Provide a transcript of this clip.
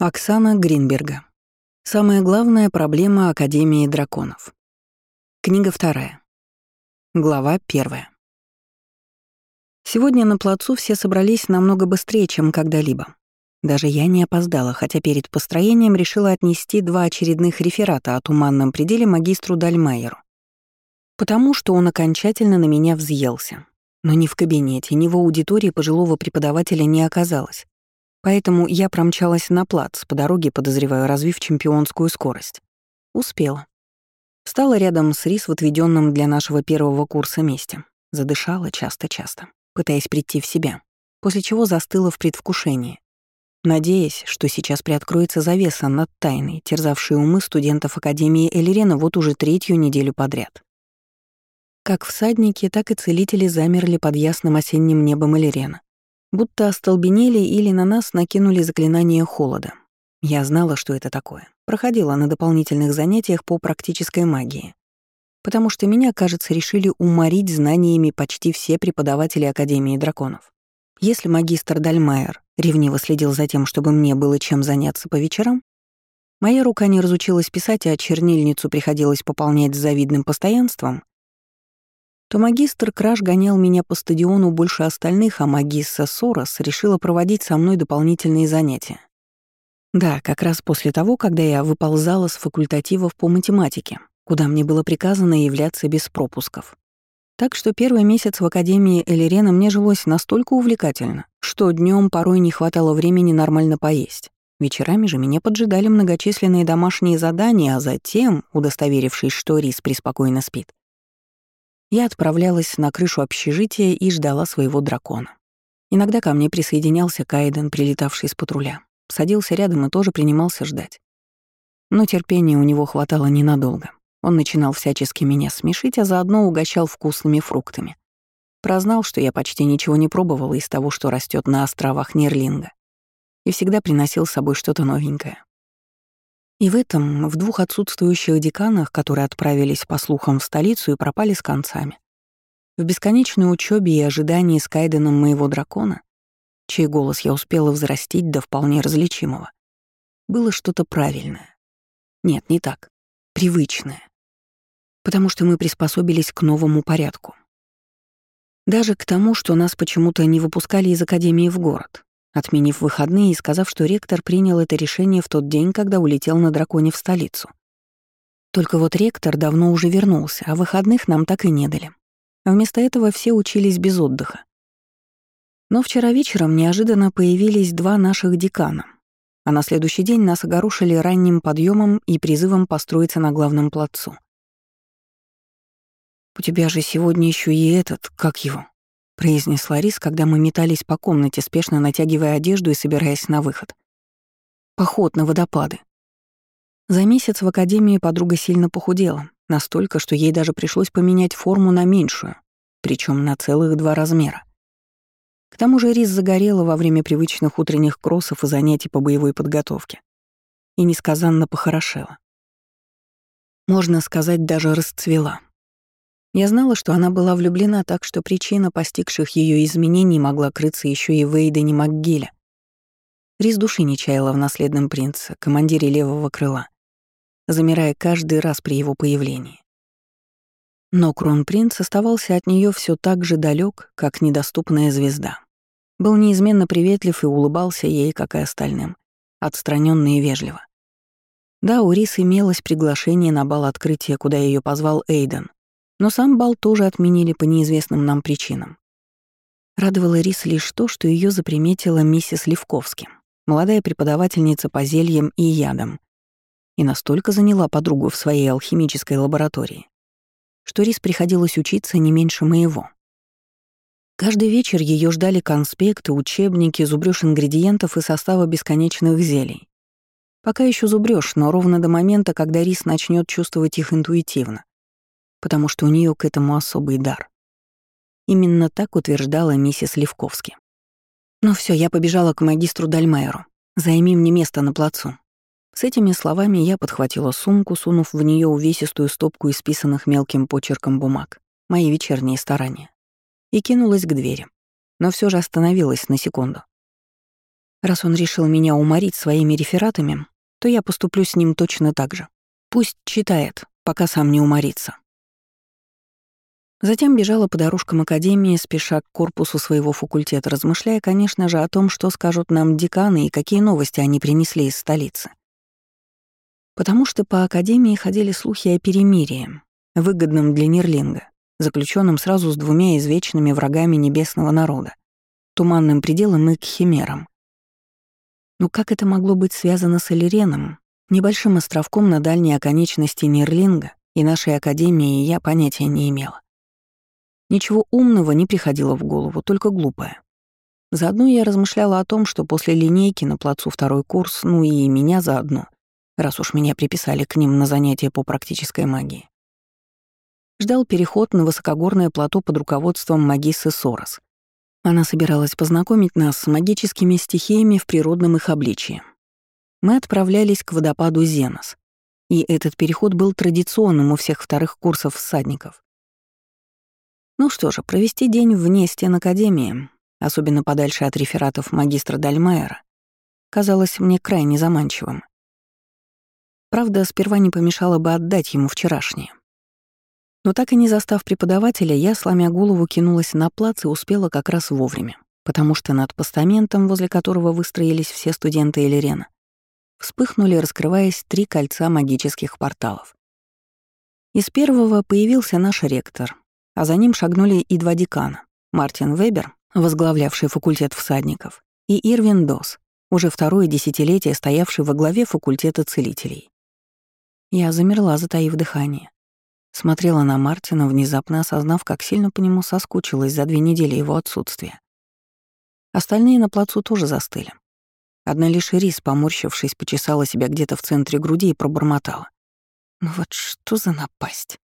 Оксана Гринберга. Самая главная проблема Академии драконов. Книга вторая. Глава первая. Сегодня на плацу все собрались намного быстрее, чем когда-либо. Даже я не опоздала, хотя перед построением решила отнести два очередных реферата о туманном пределе магистру Дальмайеру. Потому что он окончательно на меня взъелся. Но ни в кабинете, ни в аудитории пожилого преподавателя не оказалось. Поэтому я промчалась на плац, по дороге, подозреваю, развив чемпионскую скорость. Успела. Встала рядом с Рис в отведенном для нашего первого курса месте. Задышала часто-часто, пытаясь прийти в себя, после чего застыла в предвкушении, надеясь, что сейчас приоткроется завеса над тайной, терзавшей умы студентов Академии Элирена вот уже третью неделю подряд. Как всадники, так и целители замерли под ясным осенним небом Элирена, Будто остолбенели или на нас накинули заклинание холода. Я знала, что это такое. Проходила на дополнительных занятиях по практической магии. Потому что меня, кажется, решили уморить знаниями почти все преподаватели Академии драконов. Если магистр Дальмайер ревниво следил за тем, чтобы мне было чем заняться по вечерам, моя рука не разучилась писать, а чернильницу приходилось пополнять с завидным постоянством, то магистр Краш гонял меня по стадиону больше остальных, а магисса Сорос решила проводить со мной дополнительные занятия. Да, как раз после того, когда я выползала с факультативов по математике, куда мне было приказано являться без пропусков. Так что первый месяц в Академии Элирена мне жилось настолько увлекательно, что днем порой не хватало времени нормально поесть. Вечерами же меня поджидали многочисленные домашние задания, а затем, удостоверившись, что Рис преспокойно спит, я отправлялась на крышу общежития и ждала своего дракона. Иногда ко мне присоединялся Кайден, прилетавший с патруля. Садился рядом и тоже принимался ждать. Но терпения у него хватало ненадолго. Он начинал всячески меня смешить, а заодно угощал вкусными фруктами. Прознал, что я почти ничего не пробовала из того, что растет на островах Нерлинга. И всегда приносил с собой что-то новенькое. И в этом, в двух отсутствующих деканах, которые отправились, по слухам, в столицу и пропали с концами, в бесконечной учебе и ожидании с Кайденом моего дракона, чей голос я успела взрастить до вполне различимого, было что-то правильное. Нет, не так. Привычное. Потому что мы приспособились к новому порядку. Даже к тому, что нас почему-то не выпускали из Академии в город, отменив выходные и сказав, что ректор принял это решение в тот день, когда улетел на драконе в столицу. Только вот ректор давно уже вернулся, а выходных нам так и не дали. Вместо этого все учились без отдыха. Но вчера вечером неожиданно появились два наших декана, а на следующий день нас огорошили ранним подъемом и призывом построиться на главном плацу. «У тебя же сегодня еще и этот, как его, — произнесла Рис, когда мы метались по комнате, спешно натягивая одежду и собираясь на выход. «Поход на водопады». За месяц в академии подруга сильно похудела, настолько, что ей даже пришлось поменять форму на меньшую, причем на целых два размера. К тому же Рис загорела во время привычных утренних кроссов и занятий по боевой подготовке. И несказанно похорошела. Можно сказать, даже расцвела. Я знала, что она была влюблена так, что причина постигших ее изменений могла крыться еще и в Эйдене МакГилля. Рис души не чаяла в наследном принце, командире левого крыла, замирая каждый раз при его появлении. Но кронпринц оставался от нее все так же далек, как недоступная звезда. Был неизменно приветлив и улыбался ей, как и остальным, отстраненно и вежливо. Да, у Рис имелось приглашение на бал открытия, куда ее позвал Эйден, но сам бал тоже отменили по неизвестным нам причинам. Радовала Рис лишь то, что ее заприметила миссис Левковски, молодая преподавательница по зельям и ядам, и настолько заняла подругу в своей алхимической лаборатории, что Рис приходилось учиться не меньше моего. Каждый вечер ее ждали конспекты, учебники, зубрёж ингредиентов и состава бесконечных зелий. Пока еще зубрёшь, но ровно до момента, когда Рис начнет чувствовать их интуитивно потому что у нее к этому особый дар. Именно так утверждала миссис Левковски. «Ну все, я побежала к магистру Дальмайеру. Займи мне место на плацу». С этими словами я подхватила сумку, сунув в нее увесистую стопку исписанных мелким почерком бумаг, мои вечерние старания, и кинулась к двери, но все же остановилась на секунду. Раз он решил меня уморить своими рефератами, то я поступлю с ним точно так же. Пусть читает, пока сам не уморится. Затем бежала по дорожкам Академии, спеша к корпусу своего факультета, размышляя, конечно же, о том, что скажут нам деканы и какие новости они принесли из столицы. Потому что по Академии ходили слухи о перемирии, выгодном для Нерлинга, заключенном сразу с двумя извечными врагами небесного народа — туманным пределом и Кхимером. Но как это могло быть связано с Элиреном, небольшим островком на дальней оконечности Нерлинга и нашей Академии, я понятия не имела. Ничего умного не приходило в голову, только глупое. Заодно я размышляла о том, что после линейки на плацу второй курс, ну и меня заодно, раз уж меня приписали к ним на занятия по практической магии. Ждал переход на высокогорное плато под руководством магиссы Сорос. Она собиралась познакомить нас с магическими стихиями в природном их обличии. Мы отправлялись к водопаду Зенос, и этот переход был традиционным у всех вторых курсов всадников. Ну что же, провести день вне стен Академии, особенно подальше от рефератов магистра Дальмайера, казалось мне крайне заманчивым. Правда, сперва не помешало бы отдать ему вчерашнее. Но так и не застав преподавателя, я, сломя голову, кинулась на плац и успела как раз вовремя, потому что над постаментом, возле которого выстроились все студенты Элерена, вспыхнули, раскрываясь три кольца магических порталов. Из первого появился наш ректор, а за ним шагнули и два декана — Мартин Вебер, возглавлявший факультет всадников, и Ирвин Дос, уже второе десятилетие стоявший во главе факультета целителей. Я замерла, затаив дыхание. Смотрела на Мартина, внезапно осознав, как сильно по нему соскучилась за две недели его отсутствия. Остальные на плацу тоже застыли. Одна лишь Рис, поморщившись, почесала себя где-то в центре груди и пробормотала. «Ну вот что за напасть?»